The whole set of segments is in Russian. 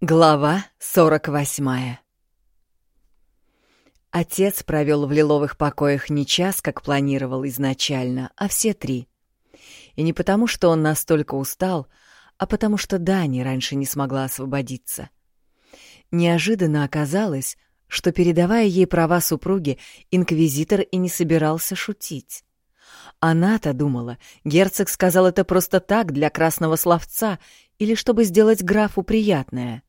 Глава 48 Отец провел в лиловых покоях не час, как планировал изначально, а все три. И не потому, что он настолько устал, а потому что Дани раньше не смогла освободиться. Неожиданно оказалось, что, передавая ей права супруги, инквизитор и не собирался шутить. Она-то думала, герцог сказал это просто так, для красного словца, или чтобы сделать графу приятное.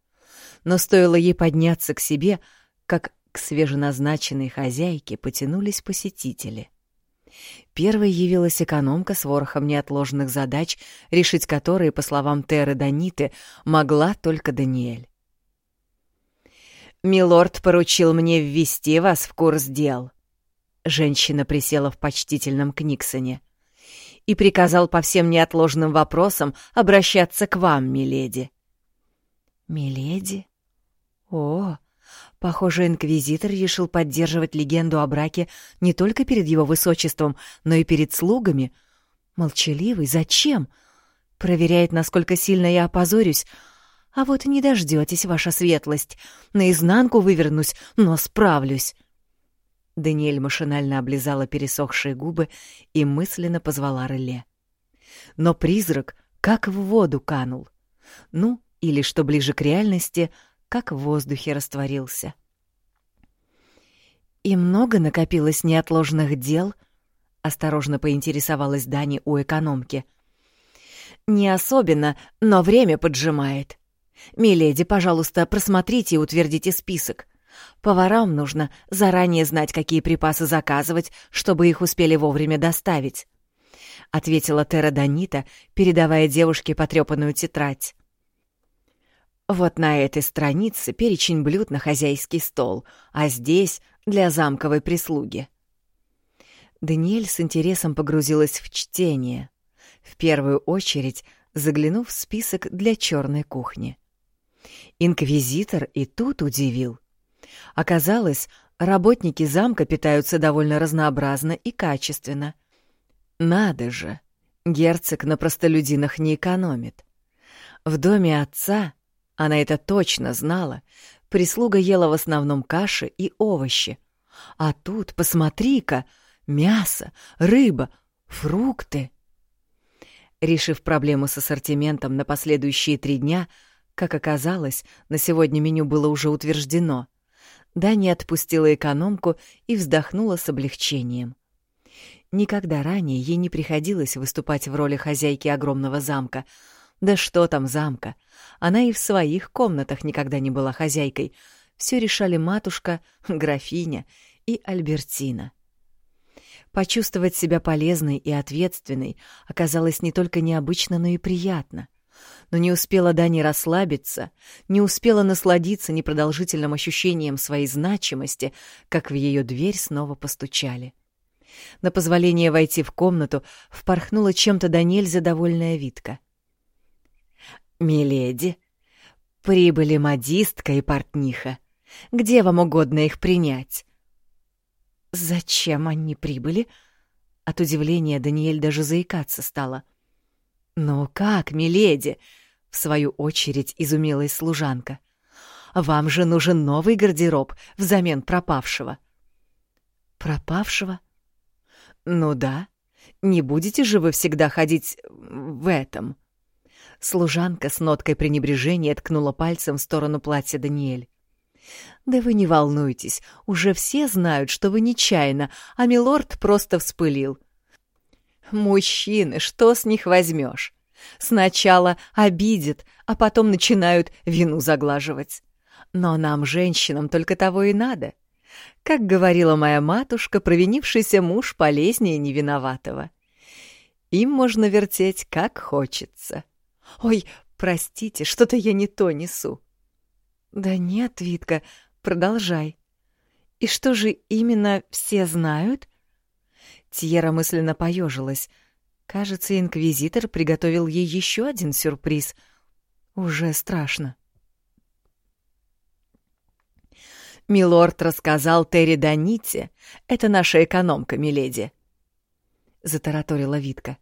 Но стоило ей подняться к себе, как к свеженазначенной хозяйке потянулись посетители. Первой явилась экономка с ворохом неотложных задач, решить которые, по словам Теры Даниты, могла только Даниэль. «Милорд поручил мне ввести вас в курс дел», Женщина присела в почтительном Книксоне. «И приказал по всем неотложным вопросам обращаться к вам, миледи». «Миледи? О, похоже, инквизитор решил поддерживать легенду о браке не только перед его высочеством, но и перед слугами. Молчаливый, зачем? Проверяет, насколько сильно я опозорюсь. А вот не дождетесь, ваша светлость. Наизнанку вывернусь, но справлюсь». Даниэль машинально облизала пересохшие губы и мысленно позвала Реле. Но призрак как в воду канул. Ну, или, что ближе к реальности, как в воздухе растворился. «И много накопилось неотложных дел?» — осторожно поинтересовалась Дани у экономки. «Не особенно, но время поджимает. Миледи, пожалуйста, просмотрите и утвердите список. Поварам нужно заранее знать, какие припасы заказывать, чтобы их успели вовремя доставить», — ответила Тера Данита, передавая девушке потрепанную тетрадь. «Вот на этой странице перечень блюд на хозяйский стол, а здесь — для замковой прислуги». Даниэль с интересом погрузилась в чтение, в первую очередь заглянув в список для черной кухни. Инквизитор и тут удивил — Оказалось, работники замка питаются довольно разнообразно и качественно. Надо же, герцог на простолюдинах не экономит. В доме отца, она это точно знала, прислуга ела в основном каши и овощи. А тут, посмотри-ка, мясо, рыба, фрукты. Решив проблему с ассортиментом на последующие три дня, как оказалось, на сегодня меню было уже утверждено. Дани отпустила экономку и вздохнула с облегчением. Никогда ранее ей не приходилось выступать в роли хозяйки огромного замка. Да что там замка? Она и в своих комнатах никогда не была хозяйкой. Все решали матушка, графиня и Альбертина. Почувствовать себя полезной и ответственной оказалось не только необычно, но и приятно. Но не успела Дани расслабиться, не успела насладиться непродолжительным ощущением своей значимости, как в ее дверь снова постучали. На позволение войти в комнату впорхнула чем-то до нельзя довольная Витка. «Миледи, прибыли модистка и портниха. Где вам угодно их принять?» «Зачем они прибыли?» От удивления Даниэль даже заикаться стала — «Ну как, миледи?» — в свою очередь изумилась служанка. «Вам же нужен новый гардероб взамен пропавшего». «Пропавшего?» «Ну да. Не будете же вы всегда ходить в этом?» Служанка с ноткой пренебрежения ткнула пальцем в сторону платья Даниэль. «Да вы не волнуйтесь, уже все знают, что вы нечаянно, а милорд просто вспылил. Мужчины, что с них возьмешь? Сначала обидят, а потом начинают вину заглаживать. Но нам, женщинам, только того и надо. Как говорила моя матушка, провинившийся муж полезнее невиноватого. Им можно вертеть, как хочется. Ой, простите, что-то я не то несу. Да нет, Витка, продолжай. И что же именно все знают? Тьера мысленно поежилась. Кажется, инквизитор приготовил ей еще один сюрприз. Уже страшно. «Милорд рассказал Терри Даните. Это наша экономка, миледи», — затараторила Витка.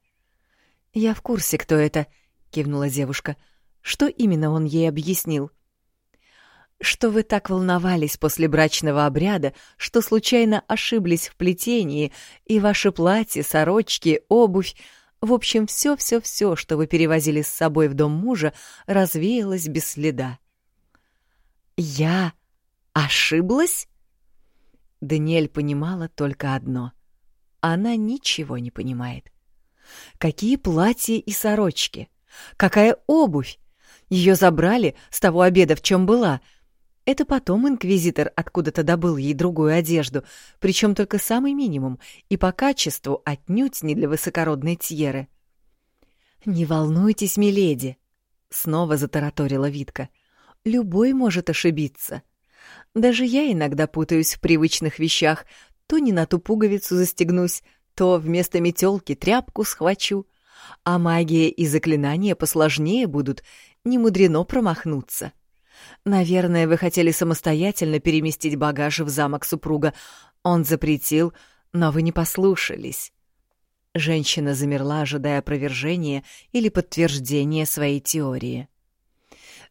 «Я в курсе, кто это», — кивнула девушка. «Что именно он ей объяснил?» Что вы так волновались после брачного обряда, что случайно ошиблись в плетении, и ваши платья, сорочки, обувь, в общем, все-все-все, что вы перевозили с собой в дом мужа, развеялось без следа. «Я ошиблась?» Даниэль понимала только одно. Она ничего не понимает. Какие платья и сорочки? Какая обувь? Ее забрали с того обеда, в чем была — это потом инквизитор откуда-то добыл ей другую одежду, причем только самый минимум, и по качеству отнюдь не для высокородной Тьеры. «Не волнуйтесь, миледи», — снова затараторила Витка. «Любой может ошибиться. Даже я иногда путаюсь в привычных вещах, то не на ту пуговицу застегнусь, то вместо метелки тряпку схвачу. А магия и заклинания посложнее будут, не мудрено промахнуться». Наверное, вы хотели самостоятельно переместить багаж в замок супруга. Он запретил, но вы не послушались. Женщина замерла, ожидая опровержения или подтверждения своей теории.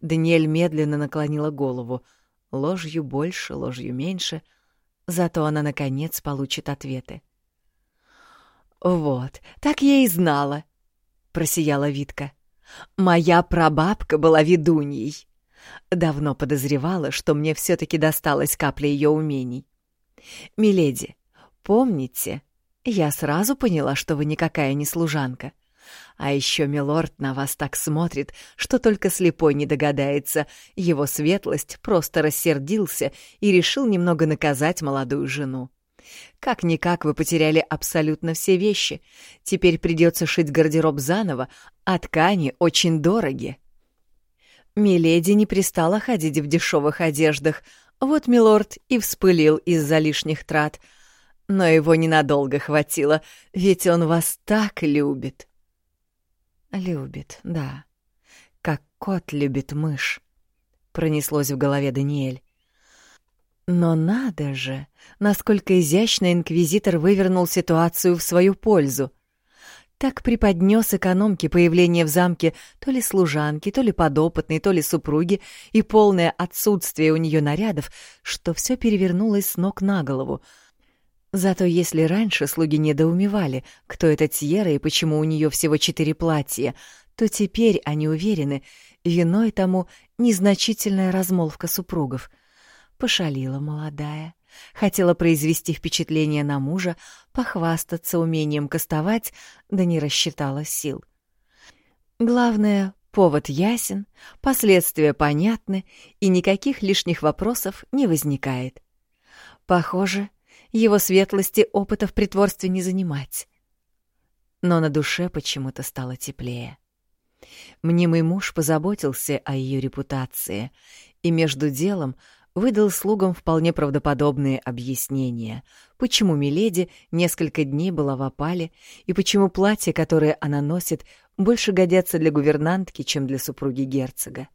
Даниэль медленно наклонила голову. Ложью больше, ложью меньше. Зато она, наконец, получит ответы. «Вот, так я и знала», — просияла Витка. «Моя прабабка была ведуньей». Давно подозревала, что мне все-таки досталась капля ее умений. «Миледи, помните, я сразу поняла, что вы никакая не служанка. А еще милорд на вас так смотрит, что только слепой не догадается. Его светлость просто рассердился и решил немного наказать молодую жену. Как-никак вы потеряли абсолютно все вещи. Теперь придется шить гардероб заново, а ткани очень дороги. Миледи не пристала ходить в дешевых одеждах, вот милорд и вспылил из-за лишних трат. Но его ненадолго хватило, ведь он вас так любит. Любит, да. Как кот любит мышь. Пронеслось в голове Даниэль. Но надо же, насколько изящно инквизитор вывернул ситуацию в свою пользу так преподнес экономке появление в замке то ли служанки, то ли подопытной, то ли супруги и полное отсутствие у нее нарядов, что все перевернулось с ног на голову. Зато если раньше слуги недоумевали, кто эта Тьера и почему у нее всего четыре платья, то теперь они уверены, виной тому незначительная размолвка супругов. Пошалила молодая. Хотела произвести впечатление на мужа, похвастаться умением кастовать, да не рассчитала сил. Главное, повод ясен, последствия понятны, и никаких лишних вопросов не возникает. Похоже, его светлости опыта в притворстве не занимать. Но на душе почему-то стало теплее. Мнимый муж позаботился о ее репутации, и между делом выдал слугам вполне правдоподобные объяснения, почему Миледи несколько дней была в опале и почему платье, которое она носит, больше годятся для гувернантки, чем для супруги герцога.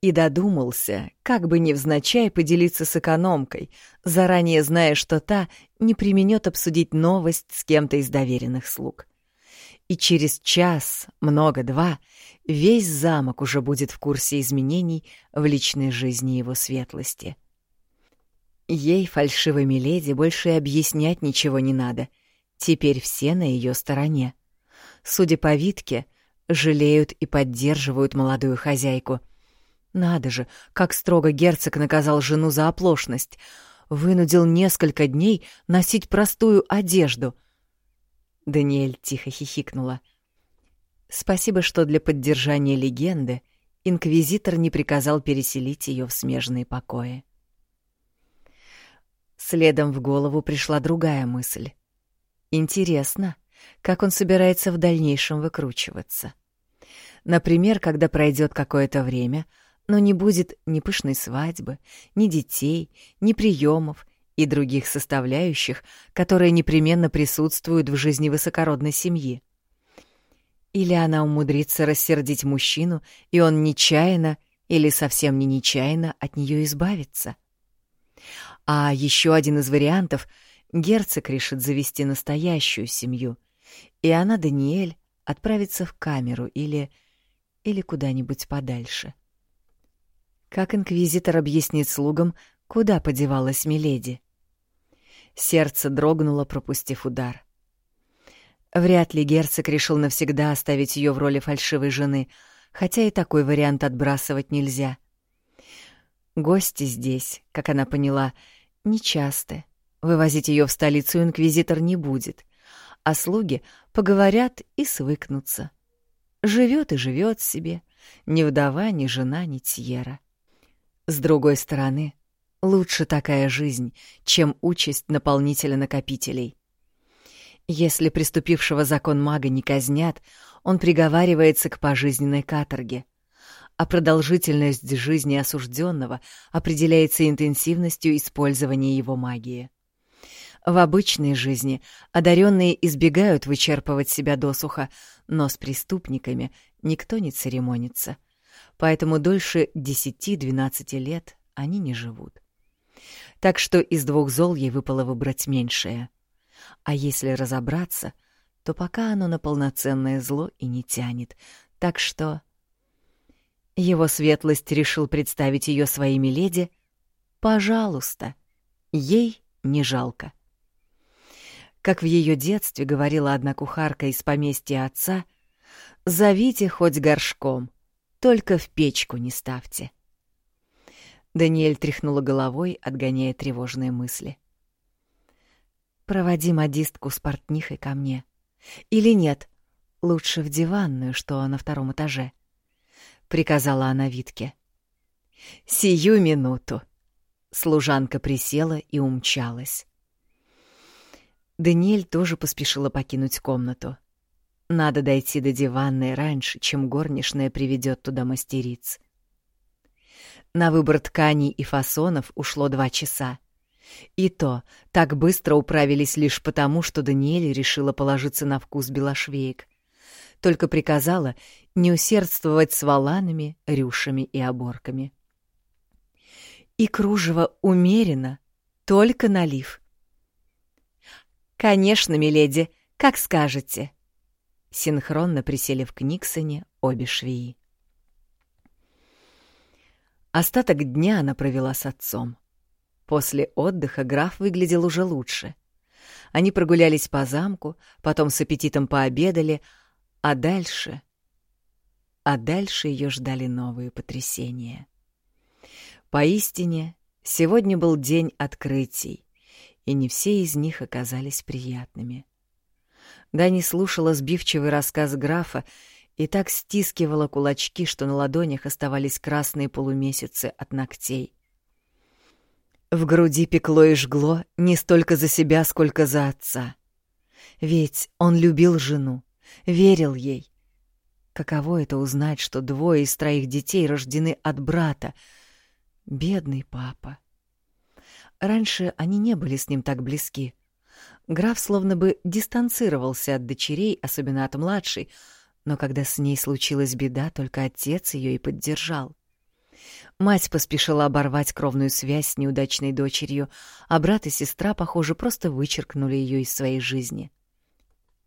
И додумался, как бы невзначай поделиться с экономкой, заранее зная, что та не применет обсудить новость с кем-то из доверенных слуг и через час, много-два, весь замок уже будет в курсе изменений в личной жизни его светлости. Ей, фальшивой миледи, больше и объяснять ничего не надо. Теперь все на ее стороне. Судя по Витке, жалеют и поддерживают молодую хозяйку. Надо же, как строго герцог наказал жену за оплошность. Вынудил несколько дней носить простую одежду — Даниэль тихо хихикнула. Спасибо, что для поддержания легенды инквизитор не приказал переселить ее в смежные покои. Следом в голову пришла другая мысль. Интересно, как он собирается в дальнейшем выкручиваться. Например, когда пройдет какое-то время, но не будет ни пышной свадьбы, ни детей, ни приемов, и других составляющих, которые непременно присутствуют в жизни высокородной семьи. Или она умудрится рассердить мужчину, и он нечаянно или совсем не нечаянно от нее избавится. А еще один из вариантов — герцог решит завести настоящую семью, и она, Даниэль, отправится в камеру или... или куда-нибудь подальше. Как инквизитор объяснит слугам, куда подевалась Миледи? Сердце дрогнуло, пропустив удар. Вряд ли герцог решил навсегда оставить ее в роли фальшивой жены, хотя и такой вариант отбрасывать нельзя. Гости здесь, как она поняла, нечасты. Вывозить ее в столицу инквизитор не будет, а слуги поговорят и свыкнутся. Живет и живет себе, ни вдова, ни жена, ни Тьера. С другой стороны, лучше такая жизнь, чем участь наполнителя-накопителей. Если приступившего закон мага не казнят, он приговаривается к пожизненной каторге, а продолжительность жизни осужденного определяется интенсивностью использования его магии. В обычной жизни одаренные избегают вычерпывать себя досуха, но с преступниками никто не церемонится, поэтому дольше 10-12 лет они не живут. Так что из двух зол ей выпало выбрать меньшее. А если разобраться, то пока оно на полноценное зло и не тянет, так что... Его светлость решил представить ее своими леди. Пожалуйста, ей не жалко. Как в ее детстве говорила одна кухарка из поместья отца, «Зовите хоть горшком, только в печку не ставьте». Даниэль тряхнула головой, отгоняя тревожные мысли. «Проводи модистку с портнихой ко мне. Или нет, лучше в диванную, что на втором этаже», — приказала она Витке. «Сию минуту». Служанка присела и умчалась. Даниэль тоже поспешила покинуть комнату. Надо дойти до диванной раньше, чем горничная приведет туда мастериц. На выбор тканей и фасонов ушло два часа. И то так быстро управились лишь потому, что Даниэль решила положиться на вкус белошвеек. Только приказала не усердствовать с валанами, рюшами и оборками. И кружево умеренно, только налив. «Конечно, миледи, как скажете». Синхронно присели в Книксоне обе швеи. Остаток дня она провела с отцом. После отдыха граф выглядел уже лучше. Они прогулялись по замку, потом с аппетитом пообедали, а дальше... А дальше ее ждали новые потрясения. Поистине, сегодня был день открытий, и не все из них оказались приятными. Дани слушала сбивчивый рассказ графа и так стискивала кулачки, что на ладонях оставались красные полумесяцы от ногтей. В груди пекло и жгло не столько за себя, сколько за отца. Ведь он любил жену, верил ей. Каково это узнать, что двое из троих детей рождены от брата? Бедный папа. Раньше они не были с ним так близки. Граф словно бы дистанцировался от дочерей, особенно от младшей, но когда с ней случилась беда, только отец ее и поддержал. Мать поспешила оборвать кровную связь с неудачной дочерью, а брат и сестра, похоже, просто вычеркнули ее из своей жизни.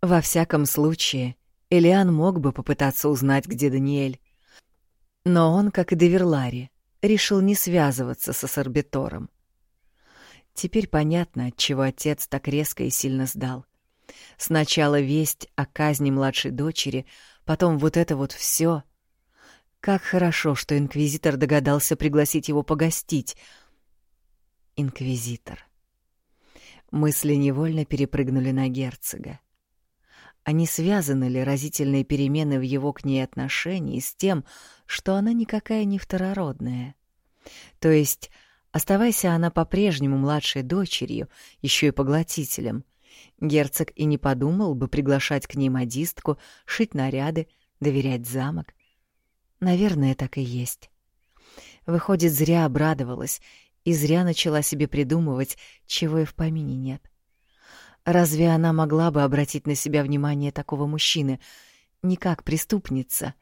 Во всяком случае, Элиан мог бы попытаться узнать, где Даниэль. Но он, как и Деверлари, решил не связываться со Сорбитором. Теперь понятно, отчего отец так резко и сильно сдал. Сначала весть о казни младшей дочери, потом вот это вот все. Как хорошо, что инквизитор догадался пригласить его погостить. Инквизитор. Мысли невольно перепрыгнули на герцога. Не связаны ли разительные перемены в его к ней отношении с тем, что она никакая не второродная? То есть Оставайся она по-прежнему младшей дочерью, еще и поглотителем. Герцог и не подумал бы приглашать к ней модистку, шить наряды, доверять замок. Наверное, так и есть. Выходит, зря обрадовалась и зря начала себе придумывать, чего и в помине нет. Разве она могла бы обратить на себя внимание такого мужчины не как преступница,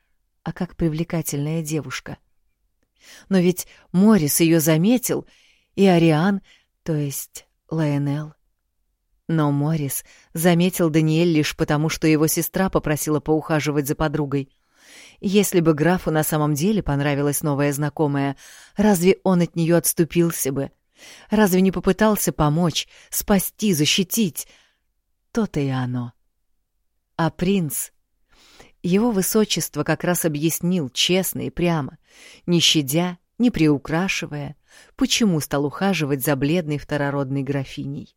а как привлекательная девушка — но ведь Морис ее заметил, и Ариан, то есть Лайонел. Но Морис заметил Даниэль лишь потому, что его сестра попросила поухаживать за подругой. Если бы графу на самом деле понравилась новая знакомая, разве он от нее отступился бы? Разве не попытался помочь, спасти, защитить? То-то и оно. А принц... Его высочество как раз объяснил честно и прямо, не щадя, не приукрашивая, почему стал ухаживать за бледной второродной графиней.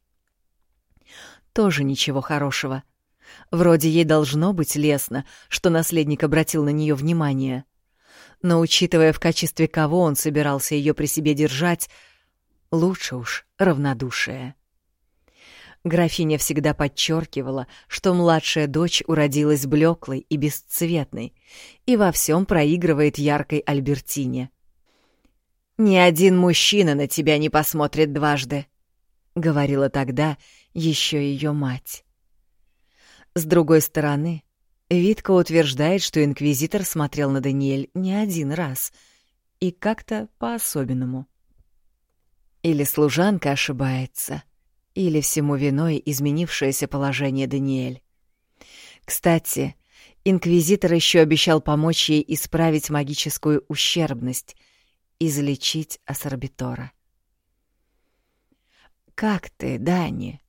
Тоже ничего хорошего — Вроде ей должно быть лестно, что наследник обратил на нее внимание. Но учитывая, в качестве кого он собирался ее при себе держать, лучше уж равнодушие. Графиня всегда подчеркивала, что младшая дочь уродилась блеклой и бесцветной и во всем проигрывает яркой Альбертине. «Ни один мужчина на тебя не посмотрит дважды», — говорила тогда еще ее мать. С другой стороны, Витка утверждает, что инквизитор смотрел на Даниэль не один раз и как-то по-особенному. Или служанка ошибается, или всему виной изменившееся положение Даниэль. Кстати, инквизитор еще обещал помочь ей исправить магическую ущербность, излечить Ассорбитора. «Как ты, Дани?»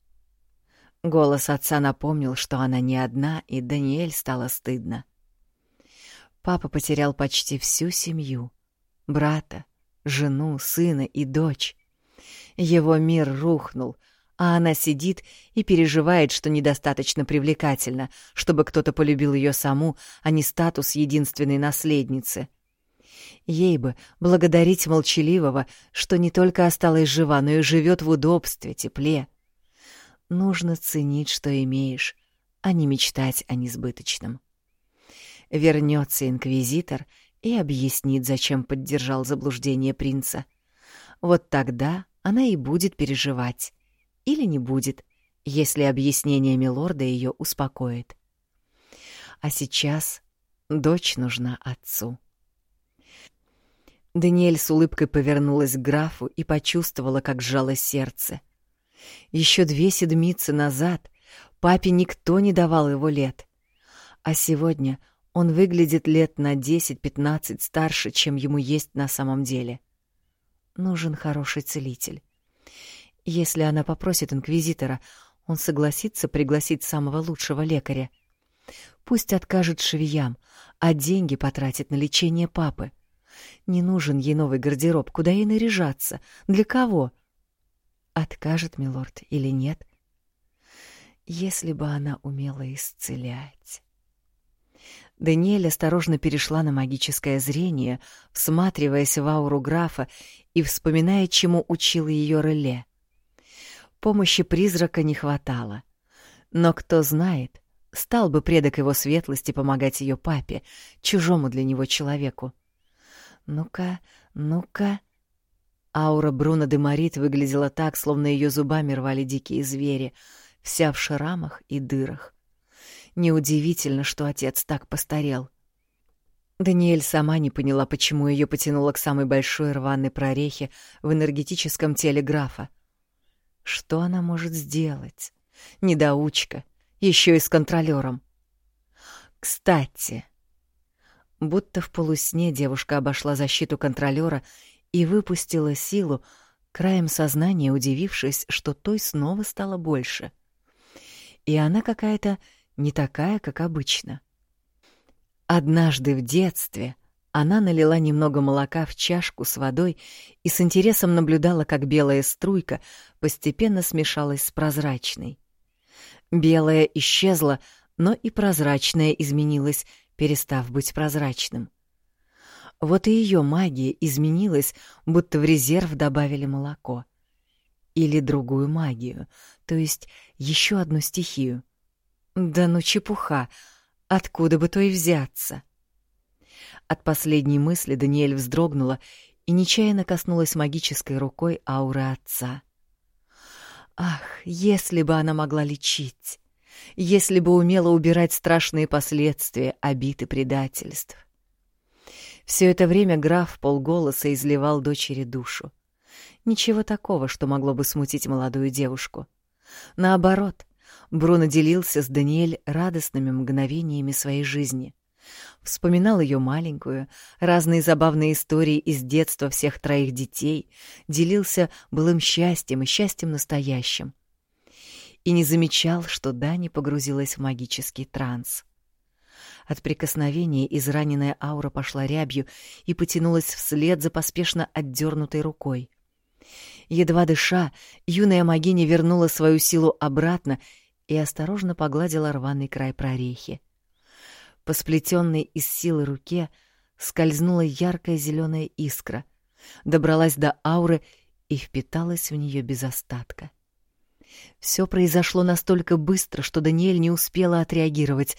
Голос отца напомнил, что она не одна, и Даниэль стало стыдно. Папа потерял почти всю семью. Брата, жену, сына и дочь. Его мир рухнул, а она сидит и переживает, что недостаточно привлекательно, чтобы кто-то полюбил ее саму, а не статус единственной наследницы. Ей бы благодарить молчаливого, что не только осталась жива, но и живет в удобстве, тепле. Нужно ценить, что имеешь, а не мечтать о несбыточном. Вернется инквизитор и объяснит, зачем поддержал заблуждение принца. Вот тогда она и будет переживать. Или не будет, если объяснение милорда ее успокоит. А сейчас дочь нужна отцу. Даниэль с улыбкой повернулась к графу и почувствовала, как сжалось сердце — еще две седмицы назад папе никто не давал его лет. А сегодня он выглядит лет на 10-15 старше, чем ему есть на самом деле. Нужен хороший целитель. Если она попросит инквизитора, он согласится пригласить самого лучшего лекаря. Пусть откажет швеям, а деньги потратит на лечение папы. Не нужен ей новый гардероб, куда ей наряжаться, для кого — откажет милорд или нет. Если бы она умела исцелять. Даниэль осторожно перешла на магическое зрение, всматриваясь в ауру графа и вспоминая, чему учил ее Реле. Помощи призрака не хватало. Но кто знает, стал бы предок его светлости помогать ее папе, чужому для него человеку. Ну-ка, ну-ка. Аура Бруно де Марит выглядела так, словно ее зубами рвали дикие звери, вся в шрамах и дырах. Неудивительно, что отец так постарел. Даниэль сама не поняла, почему ее потянуло к самой большой рваной прорехе в энергетическом теле графа. Что она может сделать? Недоучка, еще и с контролером. Кстати, будто в полусне девушка обошла защиту контролера и выпустила силу, краем сознания удивившись, что той снова стало больше. И она какая-то не такая, как обычно. Однажды в детстве она налила немного молока в чашку с водой и с интересом наблюдала, как белая струйка постепенно смешалась с прозрачной. Белая исчезла, но и прозрачное изменилось, перестав быть прозрачным. Вот и ее магия изменилась, будто в резерв добавили молоко. Или другую магию, то есть еще одну стихию. Да ну чепуха, откуда бы то и взяться? От последней мысли Даниэль вздрогнула и нечаянно коснулась магической рукой ауры отца. Ах, если бы она могла лечить! Если бы умела убирать страшные последствия обид и предательств! Все это время граф полголоса изливал дочери душу. Ничего такого, что могло бы смутить молодую девушку. Наоборот, Бруно делился с Даниэль радостными мгновениями своей жизни. Вспоминал ее маленькую, разные забавные истории из детства всех троих детей, делился былым счастьем и счастьем настоящим. И не замечал, что Дани погрузилась в магический транс. От прикосновения израненная аура пошла рябью и потянулась вслед за поспешно отдернутой рукой. Едва дыша, юная магиня вернула свою силу обратно и осторожно погладила рваный край прорехи. По сплетенной из силы руке скользнула яркая зеленая искра, добралась до ауры и впиталась в нее без остатка. Все произошло настолько быстро, что Даниэль не успела отреагировать,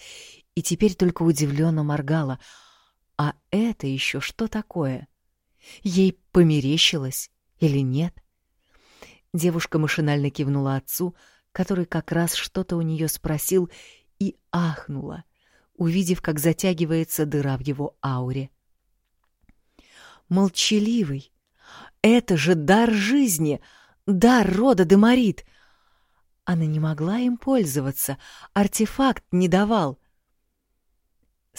и теперь только удивленно моргала. А это еще что такое? Ей померещилось или нет? Девушка машинально кивнула отцу, который как раз что-то у нее спросил, и ахнула — увидев, как затягивается дыра в его ауре. Молчаливый. Это же дар жизни, дар рода Демарит. Она не могла им пользоваться, артефакт не давал.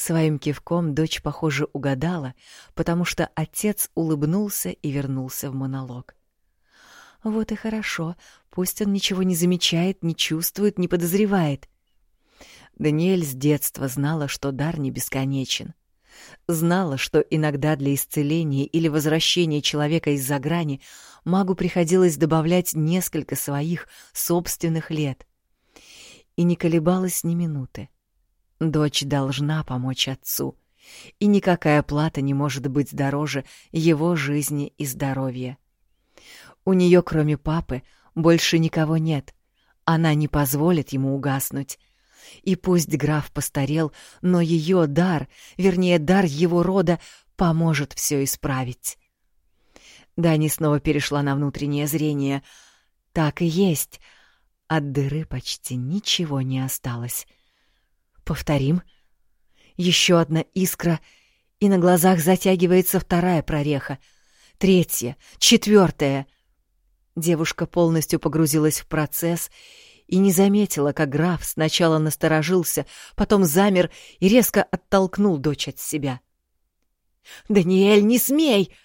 Своим кивком дочь, похоже, угадала, потому что отец улыбнулся и вернулся в монолог. Вот и хорошо, пусть он ничего не замечает, не чувствует, не подозревает. Даниэль с детства знала, что дар не бесконечен. Знала, что иногда для исцеления или возвращения человека из-за грани магу приходилось добавлять несколько своих собственных лет. И не колебалась ни минуты. Дочь должна помочь отцу, и никакая плата не может быть дороже его жизни и здоровья. У нее, кроме папы, больше никого нет. Она не позволит ему угаснуть, и пусть граф постарел, но ее дар, вернее, дар его рода, поможет все исправить. Дани снова перешла на внутреннее зрение. Так и есть. От дыры почти ничего не осталось. Повторим. Еще одна искра, и на глазах затягивается вторая прореха. Третья, четвертая. Девушка полностью погрузилась в процесс и не заметила, как граф сначала насторожился, потом замер и резко оттолкнул дочь от себя. «Даниэль, не смей!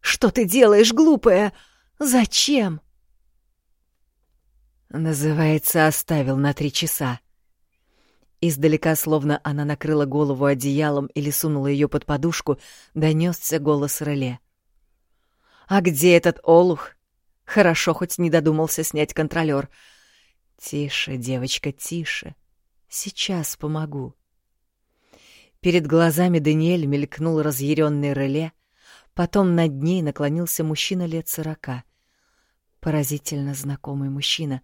Что ты делаешь, глупая? Зачем?» Называется, оставил на три часа. Издалека, словно она накрыла голову одеялом или сунула ее под подушку, донесся голос Реле. «А где этот олух? Хорошо, хоть не додумался снять контролер. «Тише, девочка, тише. Сейчас помогу». Перед глазами Даниэль мелькнул разъяренный реле, потом над ней наклонился мужчина лет сорока. Поразительно знакомый мужчина.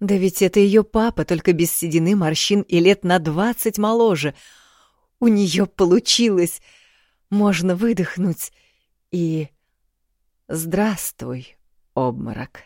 Да ведь это ее папа, только без седины, морщин и лет на двадцать моложе. У нее получилось. Можно выдохнуть и... Здравствуй, обморок.